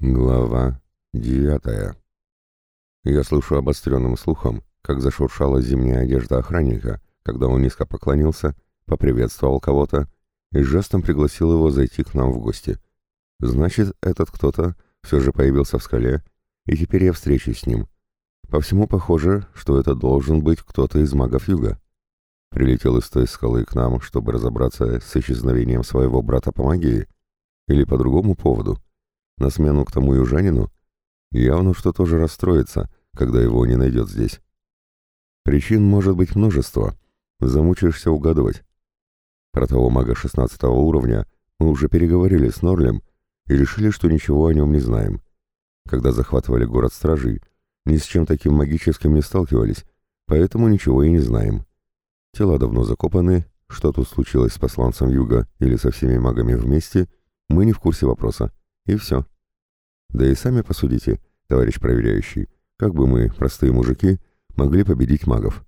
Глава девятая. Я слышу обостренным слухом, как зашуршала зимняя одежда охранника, когда он низко поклонился, поприветствовал кого-то и жестом пригласил его зайти к нам в гости. Значит, этот кто-то все же появился в скале, и теперь я встречусь с ним. По всему похоже, что это должен быть кто-то из магов юга. Прилетел из той скалы к нам, чтобы разобраться с исчезновением своего брата по магии, или по другому поводу — на смену к тому южанину, явно что тоже расстроится, когда его не найдет здесь. Причин может быть множество, замучаешься угадывать. Про того мага 16 уровня мы уже переговорили с Норлем и решили, что ничего о нем не знаем. Когда захватывали город стражей, ни с чем таким магическим не сталкивались, поэтому ничего и не знаем. Тела давно закопаны, что тут случилось с посланцем Юга или со всеми магами вместе, мы не в курсе вопроса. И все. Да и сами посудите, товарищ проверяющий, как бы мы, простые мужики, могли победить магов.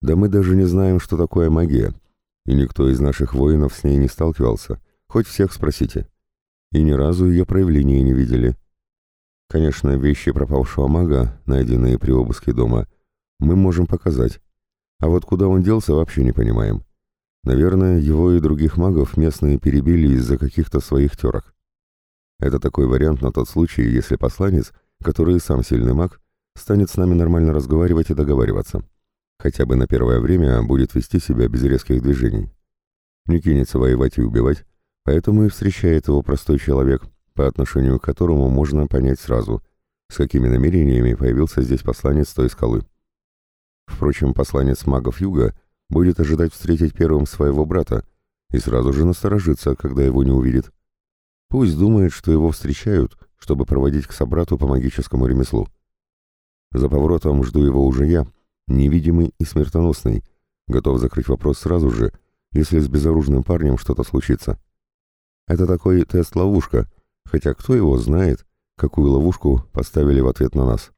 Да мы даже не знаем, что такое магия, и никто из наших воинов с ней не сталкивался, хоть всех спросите. И ни разу ее проявления не видели. Конечно, вещи пропавшего мага, найденные при обыске дома, мы можем показать, а вот куда он делся, вообще не понимаем. Наверное, его и других магов местные перебили из-за каких-то своих терок. Это такой вариант на тот случай, если посланец, который сам сильный маг, станет с нами нормально разговаривать и договариваться. Хотя бы на первое время будет вести себя без резких движений. Не кинется воевать и убивать, поэтому и встречает его простой человек, по отношению к которому можно понять сразу, с какими намерениями появился здесь посланец той скалы. Впрочем, посланец магов Юга будет ожидать встретить первым своего брата и сразу же насторожиться, когда его не увидит. Пусть думает, что его встречают, чтобы проводить к собрату по магическому ремеслу. За поворотом жду его уже я, невидимый и смертоносный, готов закрыть вопрос сразу же, если с безоружным парнем что-то случится. Это такой тест-ловушка, хотя кто его знает, какую ловушку поставили в ответ на нас.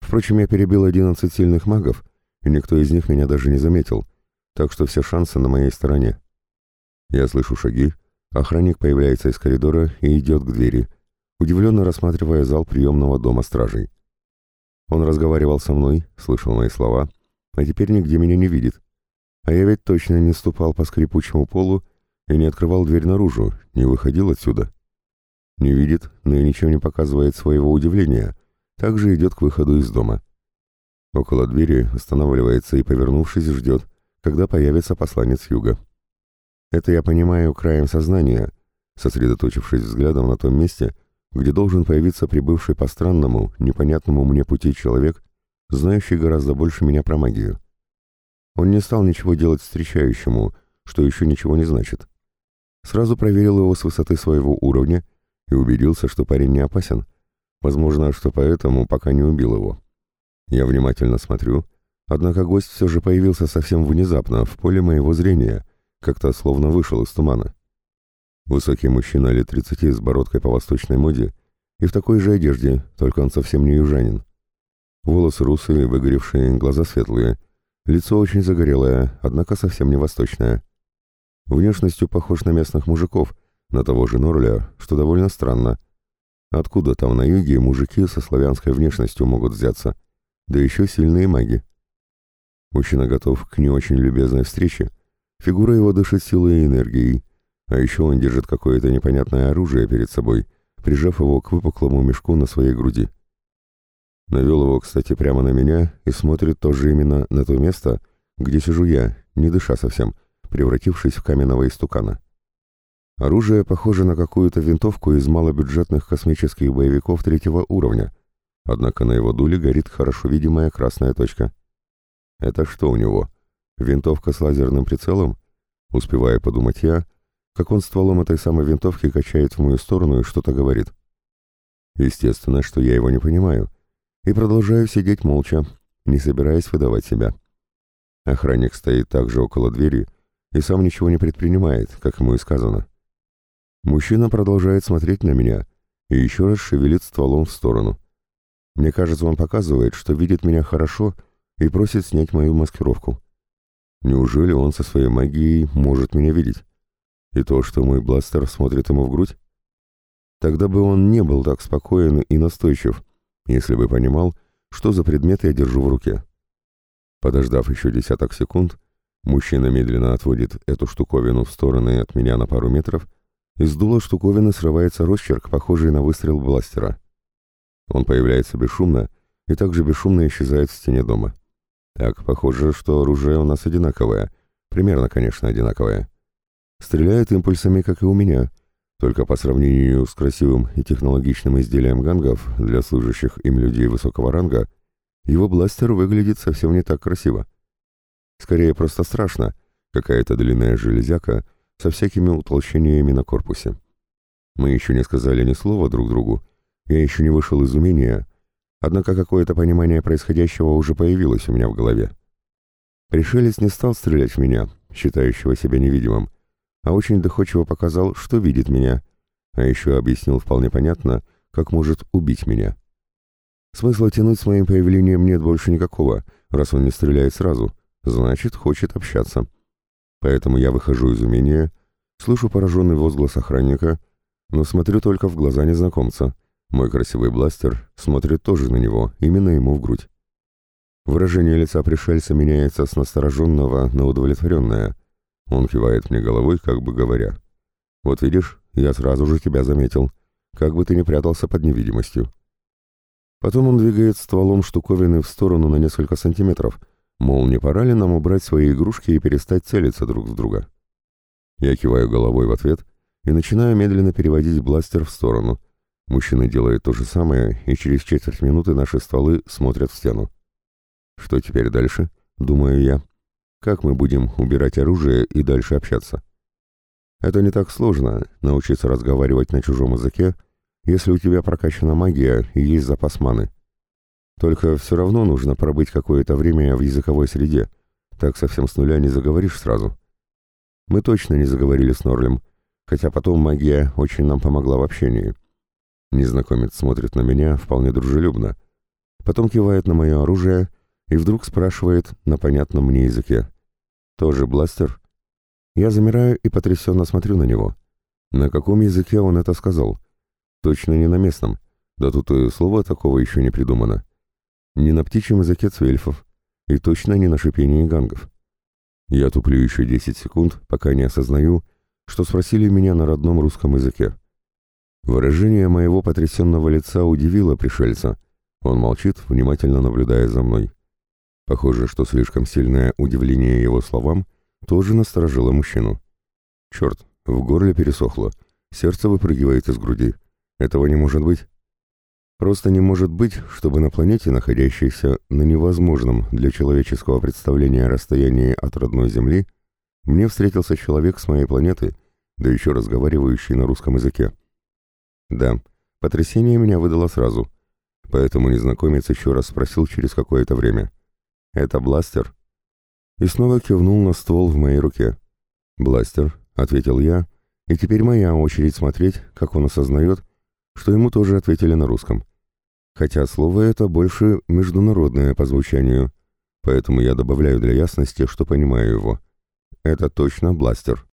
Впрочем, я перебил одиннадцать сильных магов, и никто из них меня даже не заметил, так что все шансы на моей стороне. Я слышу шаги, Охранник появляется из коридора и идет к двери, удивленно рассматривая зал приемного дома стражей. Он разговаривал со мной, слышал мои слова, а теперь нигде меня не видит. А я ведь точно не ступал по скрипучему полу и не открывал дверь наружу, не выходил отсюда. Не видит, но и ничем не показывает своего удивления, также идет к выходу из дома. Около двери останавливается и, повернувшись, ждет, когда появится посланец юга. Это я понимаю краем сознания, сосредоточившись взглядом на том месте, где должен появиться прибывший по странному, непонятному мне пути человек, знающий гораздо больше меня про магию. Он не стал ничего делать встречающему, что еще ничего не значит. Сразу проверил его с высоты своего уровня и убедился, что парень не опасен. Возможно, что поэтому пока не убил его. Я внимательно смотрю, однако гость все же появился совсем внезапно в поле моего зрения, как-то словно вышел из тумана. Высокий мужчина лет тридцати с бородкой по восточной моде и в такой же одежде, только он совсем не южанин. Волосы русые, выгоревшие, глаза светлые, лицо очень загорелое, однако совсем не восточное. Внешностью похож на местных мужиков, на того же Норля, что довольно странно. Откуда там на юге мужики со славянской внешностью могут взяться? Да еще сильные маги. Мужчина готов к не очень любезной встрече, Фигура его дышит силой и энергией, а еще он держит какое-то непонятное оружие перед собой, прижав его к выпуклому мешку на своей груди. Навел его, кстати, прямо на меня и смотрит тоже именно на то место, где сижу я, не дыша совсем, превратившись в каменного истукана. Оружие похоже на какую-то винтовку из малобюджетных космических боевиков третьего уровня, однако на его дуле горит хорошо видимая красная точка. Это что у него? Винтовка с лазерным прицелом? Успевая подумать я, как он стволом этой самой винтовки качает в мою сторону и что-то говорит. Естественно, что я его не понимаю, и продолжаю сидеть молча, не собираясь выдавать себя. Охранник стоит также около двери и сам ничего не предпринимает, как ему и сказано. Мужчина продолжает смотреть на меня и еще раз шевелит стволом в сторону. Мне кажется, он показывает, что видит меня хорошо и просит снять мою маскировку. Неужели он со своей магией может меня видеть? И то, что мой бластер смотрит ему в грудь? Тогда бы он не был так спокоен и настойчив, если бы понимал, что за предмет я держу в руке. Подождав еще десяток секунд, мужчина медленно отводит эту штуковину в стороны от меня на пару метров, и с дула штуковины срывается росчерк, похожий на выстрел бластера. Он появляется бесшумно и также бесшумно исчезает в стене дома. Так, похоже, что оружие у нас одинаковое, примерно, конечно, одинаковое. Стреляет импульсами, как и у меня, только по сравнению с красивым и технологичным изделием гангов для служащих им людей высокого ранга, его бластер выглядит совсем не так красиво. Скорее просто страшно, какая-то длинная железяка со всякими утолщениями на корпусе. Мы еще не сказали ни слова друг другу, я еще не вышел из умения, однако какое-то понимание происходящего уже появилось у меня в голове. Пришелец не стал стрелять в меня, считающего себя невидимым, а очень доходчиво показал, что видит меня, а еще объяснил вполне понятно, как может убить меня. Смысла тянуть с моим появлением нет больше никакого, раз он не стреляет сразу, значит, хочет общаться. Поэтому я выхожу из умения, слышу пораженный возглас охранника, но смотрю только в глаза незнакомца. Мой красивый бластер смотрит тоже на него, именно ему в грудь. Выражение лица пришельца меняется с настороженного на удовлетворенное — он кивает мне головой, как бы говоря. «Вот видишь, я сразу же тебя заметил, как бы ты ни прятался под невидимостью». Потом он двигает стволом штуковины в сторону на несколько сантиметров, мол, не пора ли нам убрать свои игрушки и перестать целиться друг в друга. Я киваю головой в ответ и начинаю медленно переводить бластер в сторону. Мужчина делает то же самое, и через четверть минуты наши стволы смотрят в стену. Что теперь дальше? Думаю я. Как мы будем убирать оружие и дальше общаться? Это не так сложно, научиться разговаривать на чужом языке, если у тебя прокачана магия и есть запас маны. Только все равно нужно пробыть какое-то время в языковой среде, так совсем с нуля не заговоришь сразу. Мы точно не заговорили с Норлем, хотя потом магия очень нам помогла в общении. Незнакомец смотрит на меня вполне дружелюбно, потом кивает на мое оружие и вдруг спрашивает на понятном мне языке. «Тоже бластер?» Я замираю и потрясенно смотрю на него. На каком языке он это сказал? Точно не на местном. Да тут и слова такого еще не придумано. Не на птичьем языке цвельфов. И точно не на шипении гангов. Я туплю еще 10 секунд, пока не осознаю, что спросили меня на родном русском языке. Выражение моего потрясенного лица удивило пришельца. Он молчит, внимательно наблюдая за мной. Похоже, что слишком сильное удивление его словам тоже насторожило мужчину. Черт, в горле пересохло, сердце выпрыгивает из груди. Этого не может быть. Просто не может быть, чтобы на планете, находящейся на невозможном для человеческого представления расстоянии от родной Земли, мне встретился человек с моей планеты, да еще разговаривающий на русском языке. Да, потрясение меня выдало сразу, поэтому незнакомец еще раз спросил через какое-то время. «Это бластер?» И снова кивнул на ствол в моей руке. «Бластер», — ответил я, и теперь моя очередь смотреть, как он осознает, что ему тоже ответили на русском. Хотя слово это больше международное по звучанию, поэтому я добавляю для ясности, что понимаю его. Это точно бластер.